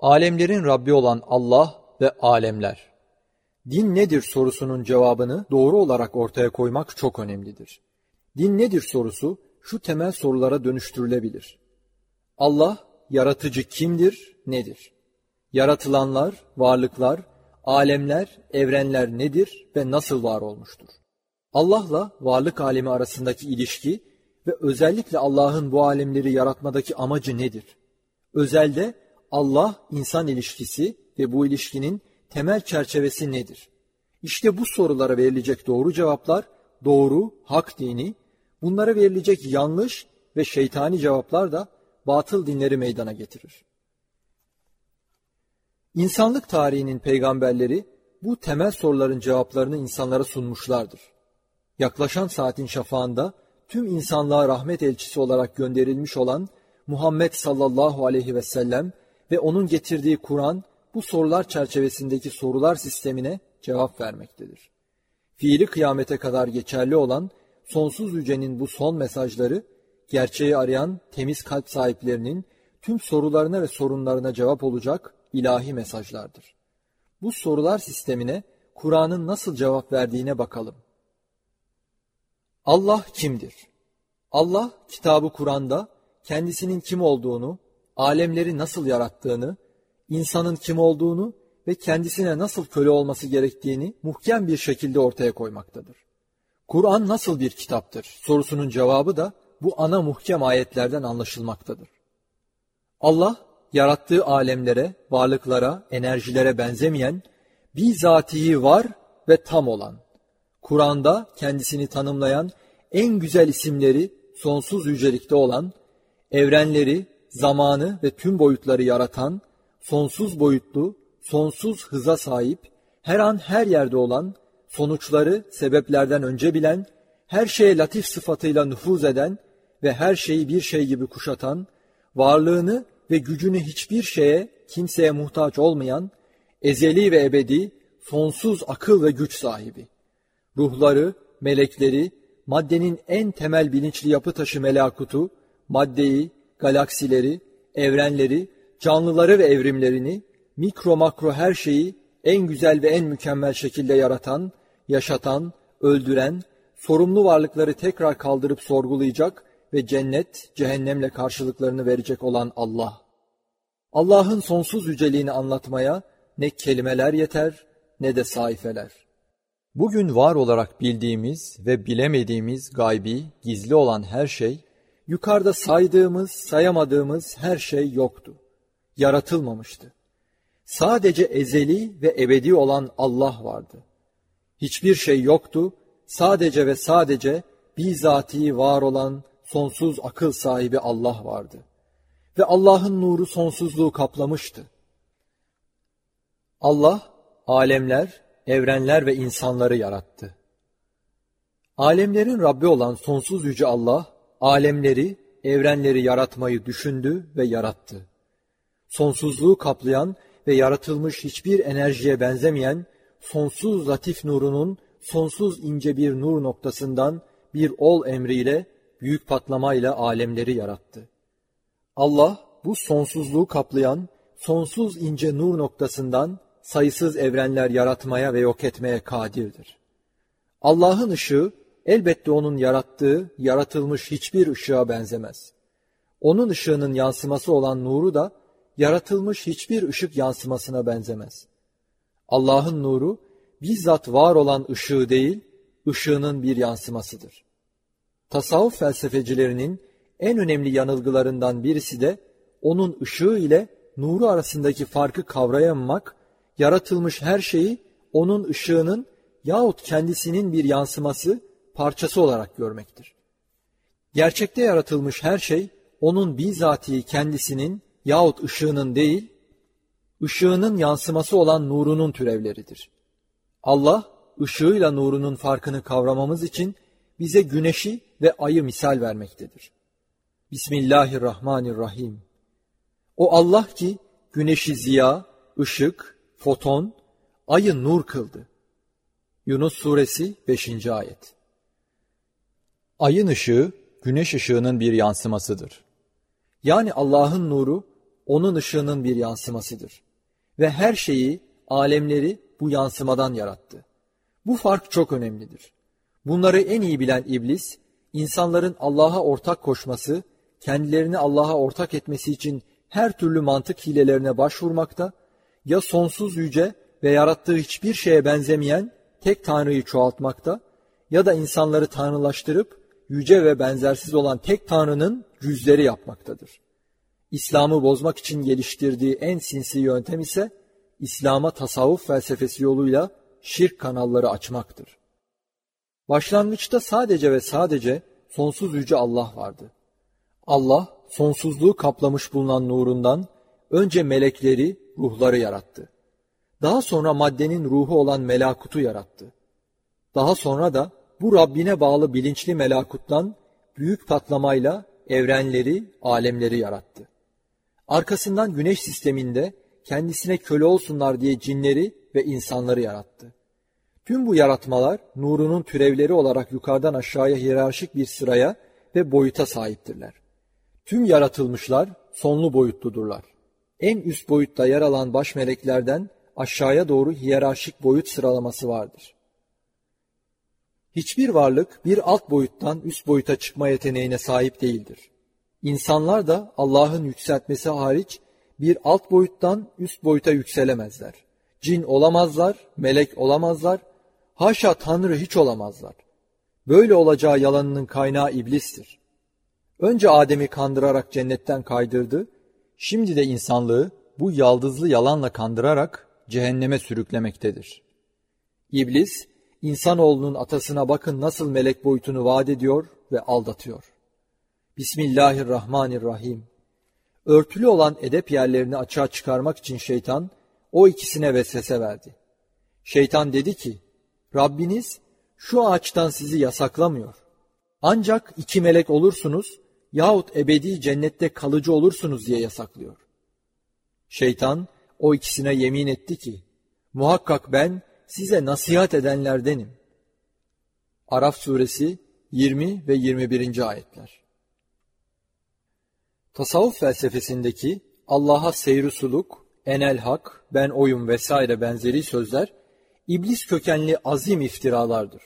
Alemlerin Rabbi olan Allah ve alemler. Din nedir sorusunun cevabını doğru olarak ortaya koymak çok önemlidir. Din nedir sorusu şu temel sorulara dönüştürülebilir. Allah, yaratıcı kimdir, nedir? Yaratılanlar, varlıklar, alemler, evrenler nedir ve nasıl var olmuştur? Allah'la varlık alemi arasındaki ilişki ve özellikle Allah'ın bu alemleri yaratmadaki amacı nedir? Özelde Allah insan ilişkisi ve bu ilişkinin temel çerçevesi nedir? İşte bu sorulara verilecek doğru cevaplar doğru, hak dini, bunlara verilecek yanlış ve şeytani cevaplar da batıl dinleri meydana getirir. İnsanlık tarihinin peygamberleri bu temel soruların cevaplarını insanlara sunmuşlardır. Yaklaşan saatin şafağında tüm insanlığa rahmet elçisi olarak gönderilmiş olan Muhammed sallallahu aleyhi ve sellem ve onun getirdiği Kur'an bu sorular çerçevesindeki sorular sistemine cevap vermektedir. Fiili kıyamete kadar geçerli olan sonsuz yücenin bu son mesajları gerçeği arayan temiz kalp sahiplerinin tüm sorularına ve sorunlarına cevap olacak ilahi mesajlardır. Bu sorular sistemine Kur'an'ın nasıl cevap verdiğine bakalım. Allah kimdir? Allah kitabı Kur'an'da kendisinin kim olduğunu, alemleri nasıl yarattığını, insanın kim olduğunu ve kendisine nasıl köle olması gerektiğini muhkem bir şekilde ortaya koymaktadır. Kur'an nasıl bir kitaptır sorusunun cevabı da bu ana muhkem ayetlerden anlaşılmaktadır. Allah yarattığı alemlere, varlıklara, enerjilere benzemeyen, bizatihi var ve tam olan, Kur'an'da kendisini tanımlayan en güzel isimleri sonsuz yücelikte olan, evrenleri, zamanı ve tüm boyutları yaratan, sonsuz boyutlu, sonsuz hıza sahip, her an her yerde olan, sonuçları sebeplerden önce bilen, her şeye latif sıfatıyla nüfuz eden ve her şeyi bir şey gibi kuşatan, varlığını ve gücünü hiçbir şeye, kimseye muhtaç olmayan, ezeli ve ebedi, sonsuz akıl ve güç sahibi. Ruhları, melekleri, maddenin en temel bilinçli yapı taşı melakutu, maddeyi, galaksileri, evrenleri, canlıları ve evrimlerini, mikro makro her şeyi en güzel ve en mükemmel şekilde yaratan, yaşatan, öldüren, sorumlu varlıkları tekrar kaldırıp sorgulayacak ve cennet, cehennemle karşılıklarını verecek olan Allah. Allah'ın sonsuz yüceliğini anlatmaya ne kelimeler yeter ne de sayfeler. Bugün var olarak bildiğimiz ve bilemediğimiz gaybi, gizli olan her şey, yukarıda saydığımız, sayamadığımız her şey yoktu. Yaratılmamıştı. Sadece ezeli ve ebedi olan Allah vardı. Hiçbir şey yoktu, sadece ve sadece bizatihi var olan sonsuz akıl sahibi Allah vardı. Ve Allah'ın nuru sonsuzluğu kaplamıştı. Allah, alemler, evrenler ve insanları yarattı. Alemlerin Rabbi olan sonsuz yüce Allah, alemleri, evrenleri yaratmayı düşündü ve yarattı. Sonsuzluğu kaplayan ve yaratılmış hiçbir enerjiye benzemeyen sonsuz latif nurunun sonsuz ince bir nur noktasından bir ol emriyle büyük patlamayla alemleri yarattı. Allah bu sonsuzluğu kaplayan sonsuz ince nur noktasından sayısız evrenler yaratmaya ve yok etmeye kadirdir. Allah'ın ışığı elbette onun yarattığı, yaratılmış hiçbir ışığa benzemez. Onun ışığının yansıması olan nuru da yaratılmış hiçbir ışık yansımasına benzemez. Allah'ın nuru bizzat var olan ışığı değil, ışığının bir yansımasıdır. Tasavvuf felsefecilerinin en önemli yanılgılarından birisi de onun ışığı ile nuru arasındaki farkı kavrayamamak, yaratılmış her şeyi onun ışığının yahut kendisinin bir yansıması, parçası olarak görmektir. Gerçekte yaratılmış her şey onun bizatihi kendisinin yahut ışığının değil, ışığının yansıması olan nurunun türevleridir. Allah, ışığıyla nurunun farkını kavramamız için bize güneşi ve ayı misal vermektedir. Bismillahirrahmanirrahim. O Allah ki güneşi ziya, ışık, foton, ayı nur kıldı. Yunus suresi 5. ayet. Ayın ışığı güneş ışığının bir yansımasıdır. Yani Allah'ın nuru onun ışığının bir yansımasıdır. Ve her şeyi, alemleri bu yansımadan yarattı. Bu fark çok önemlidir. Bunları en iyi bilen iblis, insanların Allah'a ortak koşması, kendilerini Allah'a ortak etmesi için her türlü mantık hilelerine başvurmakta, ya sonsuz yüce ve yarattığı hiçbir şeye benzemeyen tek Tanrı'yı çoğaltmakta ya da insanları tanrılaştırıp yüce ve benzersiz olan tek Tanrı'nın cüzleri yapmaktadır. İslam'ı bozmak için geliştirdiği en sinsi yöntem ise İslam'a tasavvuf felsefesi yoluyla şirk kanalları açmaktır. Başlangıçta sadece ve sadece sonsuz yüce Allah vardı. Allah sonsuzluğu kaplamış bulunan nurundan önce melekleri, ruhları yarattı. Daha sonra maddenin ruhu olan melakutu yarattı. Daha sonra da bu Rabbine bağlı bilinçli melakuttan büyük patlamayla evrenleri, alemleri yarattı. Arkasından güneş sisteminde kendisine köle olsunlar diye cinleri ve insanları yarattı. Tüm bu yaratmalar nurunun türevleri olarak yukarıdan aşağıya hiyerarşik bir sıraya ve boyuta sahiptirler. Tüm yaratılmışlar sonlu boyutludurlar. En üst boyutta yer alan baş meleklerden aşağıya doğru hiyerarşik boyut sıralaması vardır. Hiçbir varlık bir alt boyuttan üst boyuta çıkma yeteneğine sahip değildir. İnsanlar da Allah'ın yükseltmesi hariç bir alt boyuttan üst boyuta yükselemezler. Cin olamazlar, melek olamazlar, haşa Tanrı hiç olamazlar. Böyle olacağı yalanının kaynağı iblistir. Önce Adem'i kandırarak cennetten kaydırdı, şimdi de insanlığı bu yaldızlı yalanla kandırarak cehenneme sürüklemektedir. İblis, insanoğlunun atasına bakın nasıl melek boyutunu vaat ediyor ve aldatıyor. Bismillahirrahmanirrahim. Örtülü olan edep yerlerini açığa çıkarmak için şeytan o ikisine vesvese verdi. Şeytan dedi ki, Rabbiniz şu ağaçtan sizi yasaklamıyor. Ancak iki melek olursunuz yahut ebedi cennette kalıcı olursunuz diye yasaklıyor. Şeytan o ikisine yemin etti ki, muhakkak ben size nasihat edenlerdenim. Araf suresi 20 ve 21. ayetler. Tasavvuf felsefesindeki Allah'a seyri suluk, enel hak, ben oyum vesaire benzeri sözler iblis kökenli azim iftiralardır.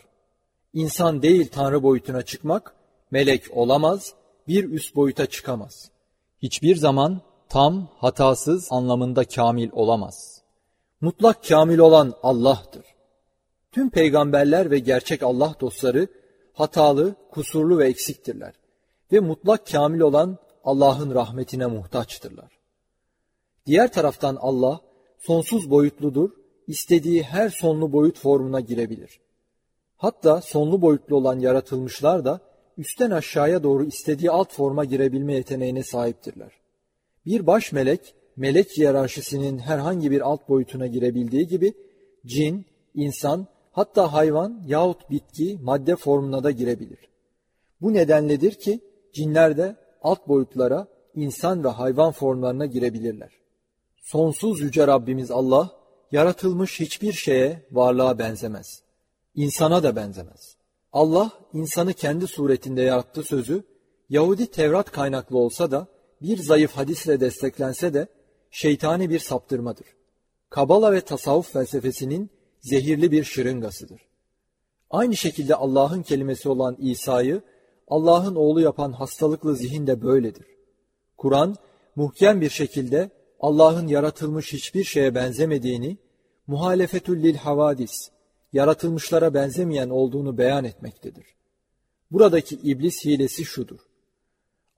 İnsan değil tanrı boyutuna çıkmak, melek olamaz, bir üst boyuta çıkamaz. Hiçbir zaman tam, hatasız anlamında kamil olamaz. Mutlak kamil olan Allah'tır. Tüm peygamberler ve gerçek Allah dostları hatalı, kusurlu ve eksiktirler. Ve mutlak kamil olan Allah'ın rahmetine muhtaçtırlar. Diğer taraftan Allah sonsuz boyutludur, istediği her sonlu boyut formuna girebilir. Hatta sonlu boyutlu olan yaratılmışlar da üstten aşağıya doğru istediği alt forma girebilme yeteneğine sahiptirler. Bir baş melek, melek hiyerarşisinin herhangi bir alt boyutuna girebildiği gibi, cin, insan, hatta hayvan yahut bitki madde formuna da girebilir. Bu nedenledir ki cinler de alt boyutlara, insan ve hayvan formlarına girebilirler. Sonsuz yüce Rabbimiz Allah, yaratılmış hiçbir şeye, varlığa benzemez. İnsana da benzemez. Allah, insanı kendi suretinde yarattı sözü, Yahudi Tevrat kaynaklı olsa da, bir zayıf hadisle desteklense de, şeytani bir saptırmadır. Kabala ve tasavvuf felsefesinin zehirli bir şırıngasıdır. Aynı şekilde Allah'ın kelimesi olan İsa'yı Allah'ın oğlu yapan hastalıklı zihin de böyledir. Kur'an muhkem bir şekilde Allah'ın yaratılmış hiçbir şeye benzemediğini, muhalefetül lil havadis, yaratılmışlara benzemeyen olduğunu beyan etmektedir. Buradaki iblis hilesi şudur.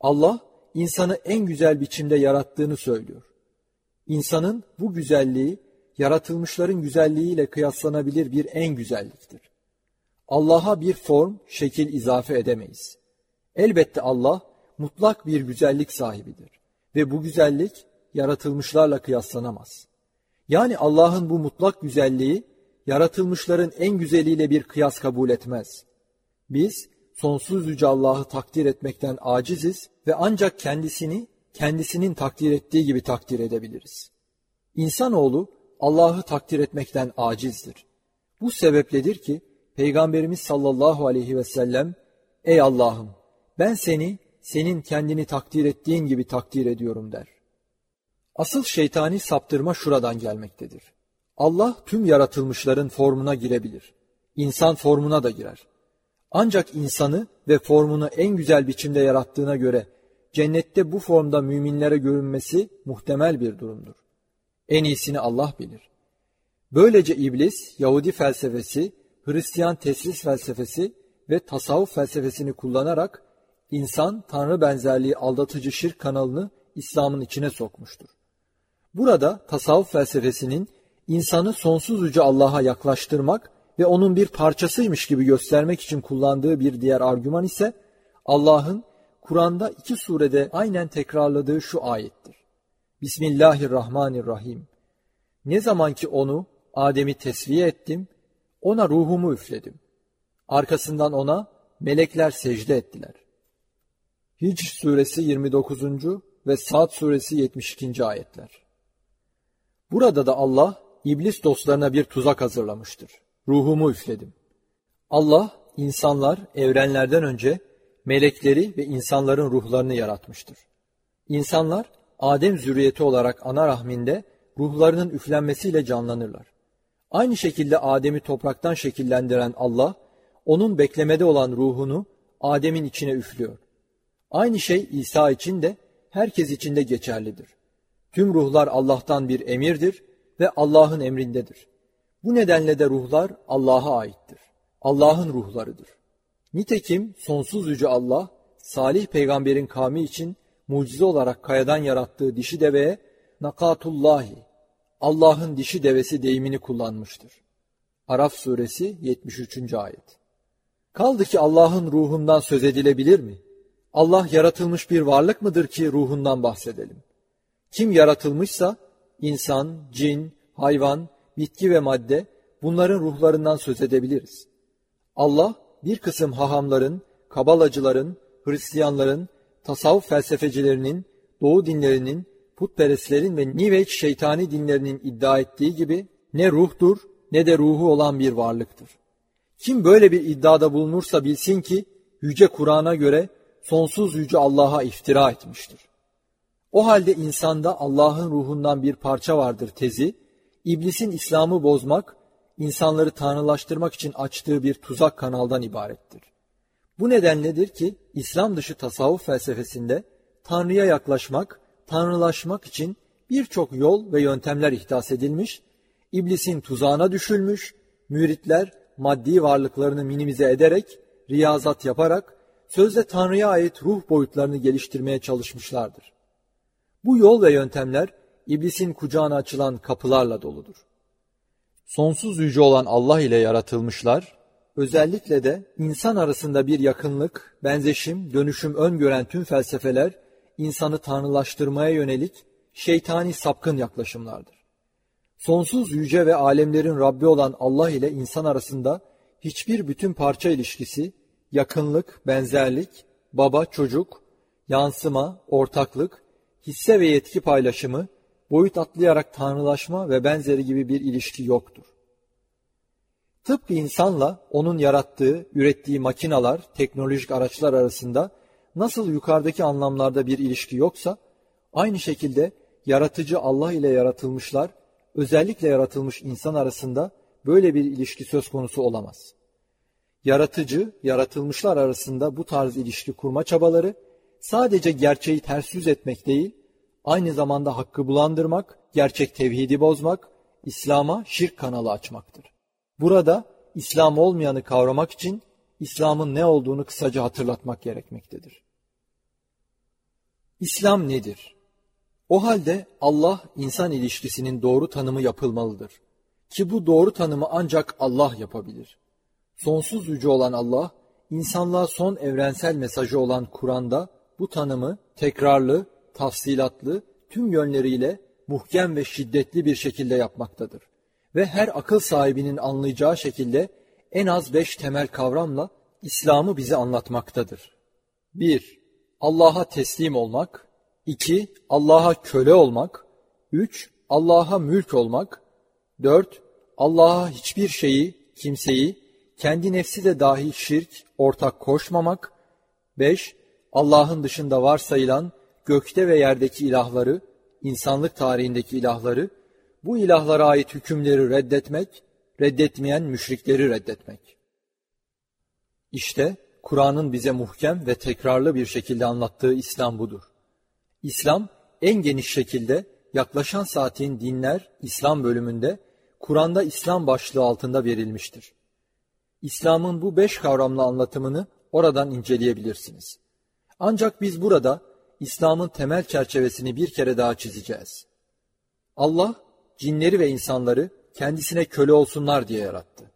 Allah insanı en güzel biçimde yarattığını söylüyor. İnsanın bu güzelliği yaratılmışların güzelliğiyle kıyaslanabilir bir en güzelliktir. Allah'a bir form, şekil izafe edemeyiz. Elbette Allah mutlak bir güzellik sahibidir ve bu güzellik yaratılmışlarla kıyaslanamaz. Yani Allah'ın bu mutlak güzelliği yaratılmışların en güzeliyle bir kıyas kabul etmez. Biz sonsuz yüce Allah'ı takdir etmekten aciziz ve ancak kendisini kendisinin takdir ettiği gibi takdir edebiliriz. İnsanoğlu Allah'ı takdir etmekten acizdir. Bu sebepledir ki Peygamberimiz sallallahu aleyhi ve sellem Ey Allah'ım ben seni senin kendini takdir ettiğin gibi takdir ediyorum der. Asıl şeytani saptırma şuradan gelmektedir. Allah tüm yaratılmışların formuna girebilir. İnsan formuna da girer. Ancak insanı ve formunu en güzel biçimde yarattığına göre cennette bu formda müminlere görünmesi muhtemel bir durumdur. En iyisini Allah bilir. Böylece iblis, Yahudi felsefesi, Hristiyan teslis felsefesi ve tasavvuf felsefesini kullanarak insan tanrı benzerliği aldatıcı şirk kanalını İslam'ın içine sokmuştur. Burada tasavvuf felsefesinin insanı sonsuz yüce Allah'a yaklaştırmak ve onun bir parçasıymış gibi göstermek için kullandığı bir diğer argüman ise Allah'ın Kur'an'da iki surede aynen tekrarladığı şu ayettir. Bismillahirrahmanirrahim. Ne zaman ki onu, Adem'i tesviye ettim, ona ruhumu üfledim. Arkasından ona melekler secde ettiler. Hicr suresi 29. ve Sad suresi 72. ayetler. Burada da Allah iblis dostlarına bir tuzak hazırlamıştır. Ruhumu üfledim. Allah insanlar evrenlerden önce melekleri ve insanların ruhlarını yaratmıştır. İnsanlar Adem zürriyeti olarak ana rahminde ruhlarının üflenmesiyle canlanırlar. Aynı şekilde Adem'i topraktan şekillendiren Allah, onun beklemede olan ruhunu Adem'in içine üflüyor. Aynı şey İsa için de herkes için de geçerlidir. Tüm ruhlar Allah'tan bir emirdir ve Allah'ın emrindedir. Bu nedenle de ruhlar Allah'a aittir. Allah'ın ruhlarıdır. Nitekim sonsuz yüce Allah, Salih peygamberin kavmi için mucize olarak kayadan yarattığı dişi deveye nakatullahi, Allah'ın dişi devesi deyimini kullanmıştır. Araf suresi 73. ayet. Kaldı ki Allah'ın ruhundan söz edilebilir mi? Allah yaratılmış bir varlık mıdır ki ruhundan bahsedelim? Kim yaratılmışsa insan, cin, hayvan, bitki ve madde bunların ruhlarından söz edebiliriz. Allah bir kısım hahamların, kabalacıların, Hristiyanların, tasavvuf felsefecilerinin, doğu dinlerinin, putperestlerin ve New şeytani dinlerinin iddia ettiği gibi ne ruhtur ne de ruhu olan bir varlıktır. Kim böyle bir iddiada bulunursa bilsin ki Yüce Kur'an'a göre sonsuz Yüce Allah'a iftira etmiştir. O halde insanda Allah'ın ruhundan bir parça vardır tezi, iblisin İslam'ı bozmak, insanları tanrılaştırmak için açtığı bir tuzak kanaldan ibarettir. Bu nedenledir ki İslam dışı tasavvuf felsefesinde Tanrı'ya yaklaşmak, tanrılaşmak için birçok yol ve yöntemler ihdas edilmiş, iblisin tuzağına düşülmüş, müritler maddi varlıklarını minimize ederek, riyazat yaparak, sözde Tanrı'ya ait ruh boyutlarını geliştirmeye çalışmışlardır. Bu yol ve yöntemler iblisin kucağına açılan kapılarla doludur. Sonsuz yüce olan Allah ile yaratılmışlar, özellikle de insan arasında bir yakınlık, benzeşim, dönüşüm öngören tüm felsefeler, insanı tanrılaştırmaya yönelik şeytani sapkın yaklaşımlardır. Sonsuz yüce ve alemlerin Rabbi olan Allah ile insan arasında hiçbir bütün parça ilişkisi, yakınlık, benzerlik, baba, çocuk, yansıma, ortaklık, hisse ve yetki paylaşımı, boyut atlayarak tanrılaşma ve benzeri gibi bir ilişki yoktur. Tıpkı insanla onun yarattığı, ürettiği makinalar, teknolojik araçlar arasında nasıl yukarıdaki anlamlarda bir ilişki yoksa, aynı şekilde yaratıcı Allah ile yaratılmışlar, özellikle yaratılmış insan arasında böyle bir ilişki söz konusu olamaz. Yaratıcı, yaratılmışlar arasında bu tarz ilişki kurma çabaları, sadece gerçeği ters yüz etmek değil, aynı zamanda hakkı bulandırmak, gerçek tevhidi bozmak, İslam'a şirk kanalı açmaktır. Burada İslam olmayanı kavramak için İslam'ın ne olduğunu kısaca hatırlatmak gerekmektedir. İslam nedir? O halde Allah insan ilişkisinin doğru tanımı yapılmalıdır. Ki bu doğru tanımı ancak Allah yapabilir. Sonsuz yüce olan Allah, insanlığa son evrensel mesajı olan Kur'an'da bu tanımı tekrarlı, tafsilatlı, tüm yönleriyle muhkem ve şiddetli bir şekilde yapmaktadır. Ve her akıl sahibinin anlayacağı şekilde en az beş temel kavramla İslam'ı bize anlatmaktadır. 1. Allah'a teslim olmak. 2. Allah'a köle olmak. 3. Allah'a mülk olmak. 4. Allah'a hiçbir şeyi, kimseyi, kendi nefsi de dahil şirk, ortak koşmamak. 5. Allah'ın dışında varsayılan gökte ve yerdeki ilahları insanlık tarihindeki ilahları, bu ilahlara ait hükümleri reddetmek, reddetmeyen müşrikleri reddetmek. İşte Kur'an'ın bize muhkem ve tekrarlı bir şekilde anlattığı İslam budur. İslam en geniş şekilde yaklaşan saatin dinler İslam bölümünde Kur'an'da İslam başlığı altında verilmiştir. İslam'ın bu beş kavramlı anlatımını oradan inceleyebilirsiniz. Ancak biz burada İslam'ın temel çerçevesini bir kere daha çizeceğiz. Allah cinleri ve insanları kendisine köle olsunlar diye yarattı.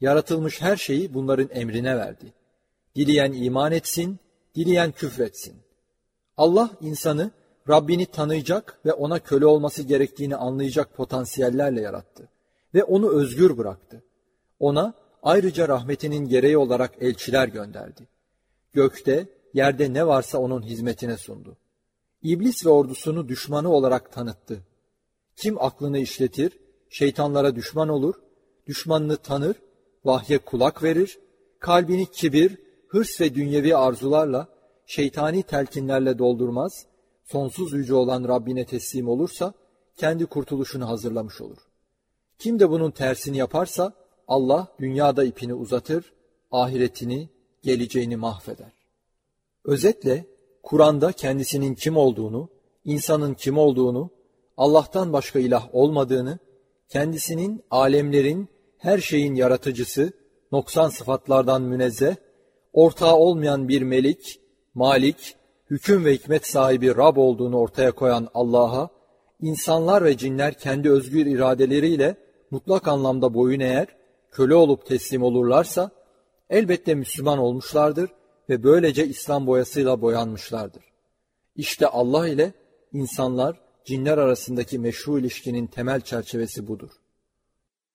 Yaratılmış her şeyi bunların emrine verdi. Dileyen iman etsin, dileyen küfretsin. Allah insanı Rabbini tanıyacak ve ona köle olması gerektiğini anlayacak potansiyellerle yarattı ve onu özgür bıraktı. Ona ayrıca rahmetinin gereği olarak elçiler gönderdi. Gökte, yerde ne varsa onun hizmetine sundu. İblis ve ordusunu düşmanı olarak tanıttı. Kim aklını işletir, şeytanlara düşman olur, düşmanını tanır, vahye kulak verir, kalbini kibir, hırs ve dünyevi arzularla, şeytani telkinlerle doldurmaz, sonsuz yüce olan Rabbine teslim olursa, kendi kurtuluşunu hazırlamış olur. Kim de bunun tersini yaparsa, Allah dünyada ipini uzatır, ahiretini, geleceğini mahveder. Özetle, Kur'an'da kendisinin kim olduğunu, insanın kim olduğunu, Allah'tan başka ilah olmadığını, kendisinin alemlerin, her şeyin yaratıcısı, noksan sıfatlardan münezzeh, ortağı olmayan bir melik, malik, hüküm ve hikmet sahibi Rab olduğunu ortaya koyan Allah'a, insanlar ve cinler kendi özgür iradeleriyle mutlak anlamda boyun eğer, köle olup teslim olurlarsa, elbette Müslüman olmuşlardır ve böylece İslam boyasıyla boyanmışlardır. İşte Allah ile insanlar, cinler arasındaki meşru ilişkinin temel çerçevesi budur.